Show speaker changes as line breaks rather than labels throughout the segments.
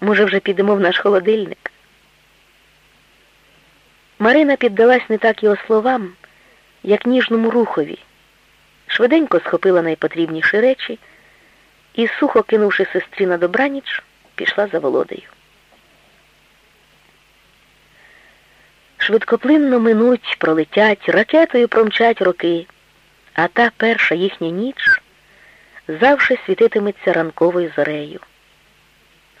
Може, вже підемо в наш холодильник? Марина піддалась не так його словам, як ніжному рухові. Швиденько схопила найпотрібніші речі і, сухо кинувши сестрі на добраніч, пішла за володею. Швидкоплинно минуть, пролетять, ракетою промчать роки, а та перша їхня ніч завжди світитиметься ранковою зорею.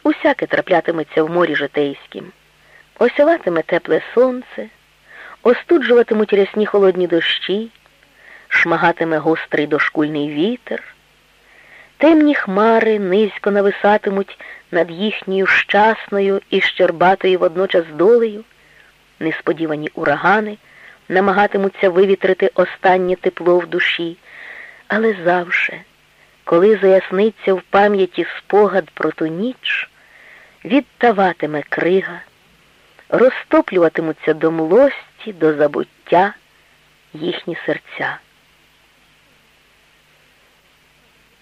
Усяке траплятиметься в морі житейськім, осяватиме тепле сонце, остуджуватимуть рясні холодні дощі, шмагатиме гострий дошкульний вітер, темні хмари низько нависатимуть над їхньою щасною і щербатою водночас долею, несподівані урагани намагатимуться вивітрити останнє тепло в душі, але завше, коли заясниться в пам'яті спогад про ту ніч, відтаватиме крига, розтоплюватимуться до млості, до забуття їхні серця.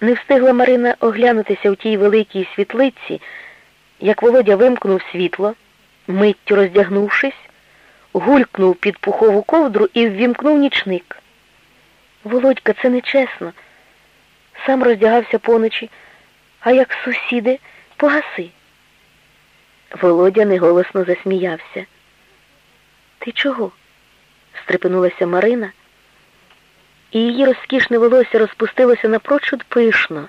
Не встигла Марина оглянутися в тій великій світлиці, як Володя вимкнув світло, миттю роздягнувшись, гулькнув під пухову ковдру і ввімкнув нічник. Володька, це нечесно. Сам роздягався поночі, а як сусіди, погаси. Володя неголосно засміявся. Ти чого? стрепенулася Марина, і її розкішне волосся розпустилося напрочуд пишно,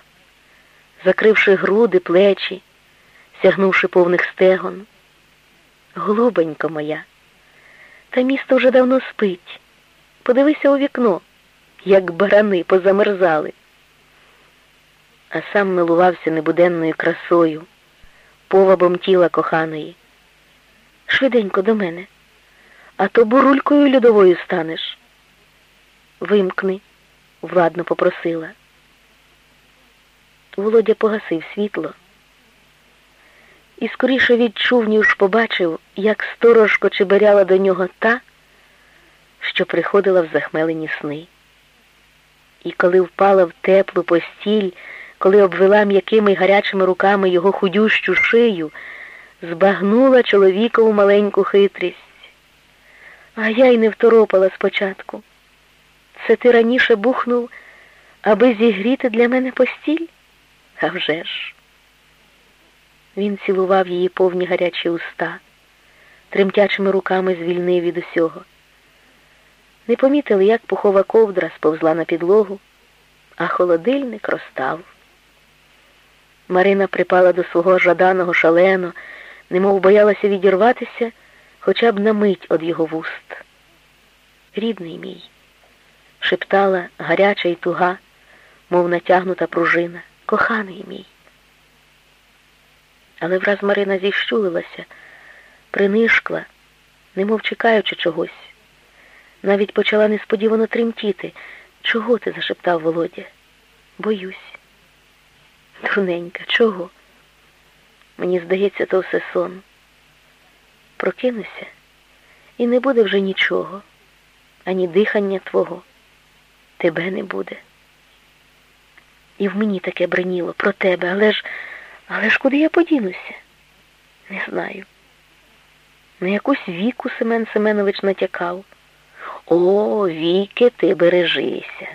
закривши груди, плечі, сягнувши повних стегон. Голубенька моя, та місто вже давно спить. Подивися у вікно, як барани позамерзали. А сам милувався небуденною красою повабом тіла коханої. Швиденько до мене, а то бурулькою льодовою станеш. Вимкни, владно попросила. Володя погасив світло і скоріше відчув, ніж побачив, як сторожко чеберяла до нього та, що приходила в захмелені сни. І коли впала в теплу постіль, коли обвела м'якими гарячими руками його худющу шию, збагнула чоловікову маленьку хитрість. А я й не второпала спочатку. Це ти раніше бухнув, аби зігріти для мене постіль? А вже ж. Він цілував її повні гарячі уста, тремтячими руками звільнив від усього. Не помітили, як пухова ковдра сповзла на підлогу, а холодильник розстав. Марина припала до свого жаданого шалено, немов боялася відірватися хоча б на мить од його вуст. Рідний мій, шептала гаряча й туга, мов натягнута пружина, коханий мій. Але враз Марина зіщулилася, принишкла, немов чекаючи чогось. Навіть почала несподівано тремтіти. Чого ти? зашептав Володя. Боюсь. Дурненька, чого? Мені здається, то все сон. Прокинуся, і не буде вже нічого, ані дихання твого. Тебе не буде. І в мені таке бреніло про тебе, але ж, але ж куди я подінуся? Не знаю. На якусь віку Семен Семенович натякав. О, віки, ти бережися.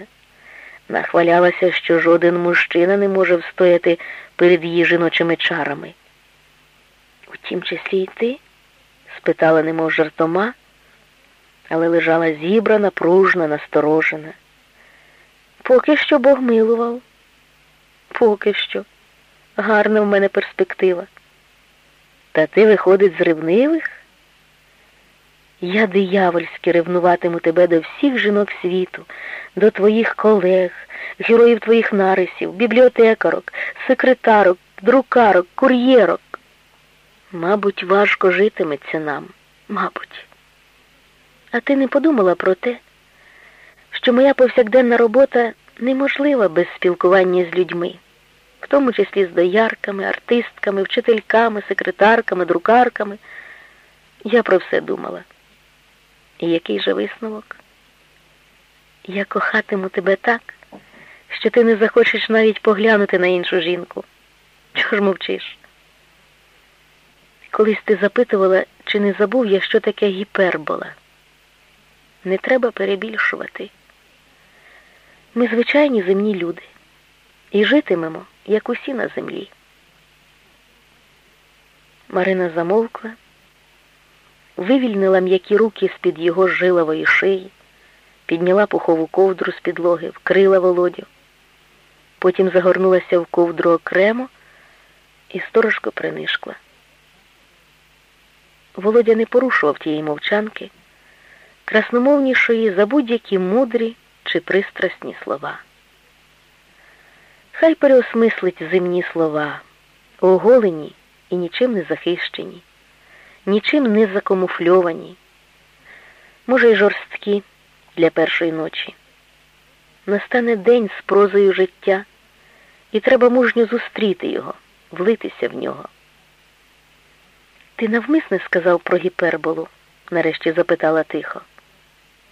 Нахвалялася, що жоден мужчина не може встояти перед її жіночими чарами. У тім числі й ти? спитала немов жартома, але лежала зібрана, пружна, насторожена. Поки що Бог милував. Поки що. Гарна в мене перспектива. Та ти виходить з ревнивих? Я диявольськи ревнуватиму тебе до всіх жінок світу, до твоїх колег, героїв твоїх нарисів, бібліотекарок, секретарок, друкарок, кур'єрок. Мабуть, важко житиметься нам, мабуть. А ти не подумала про те, що моя повсякденна робота неможлива без спілкування з людьми, в тому числі з доярками, артистками, вчительками, секретарками, друкарками. Я про все думала. І який же висновок? Я кохатиму тебе так, що ти не захочеш навіть поглянути на іншу жінку. Чого ж мовчиш? Колись ти запитувала, чи не забув я, що таке гіпербола. Не треба перебільшувати. Ми звичайні земні люди і житимемо, як усі на землі. Марина замовкла, вивільнила м'які руки з-під його жилової шиї, підняла пухову ковдру з підлоги, вкрила володю, потім загорнулася в ковдру окремо і сторожко принишкла. Володя не порушував тієї мовчанки, красномовнішої за будь-які мудрі чи пристрасні слова. Хай переосмислить земні слова, оголені і нічим не захищені, нічим не закамуфльовані, може, й жорсткі для першої ночі. Настане день з прозою життя, і треба мужньо зустріти його, влитися в нього. Ти навмисне сказав про гіперболу? нарешті запитала тихо.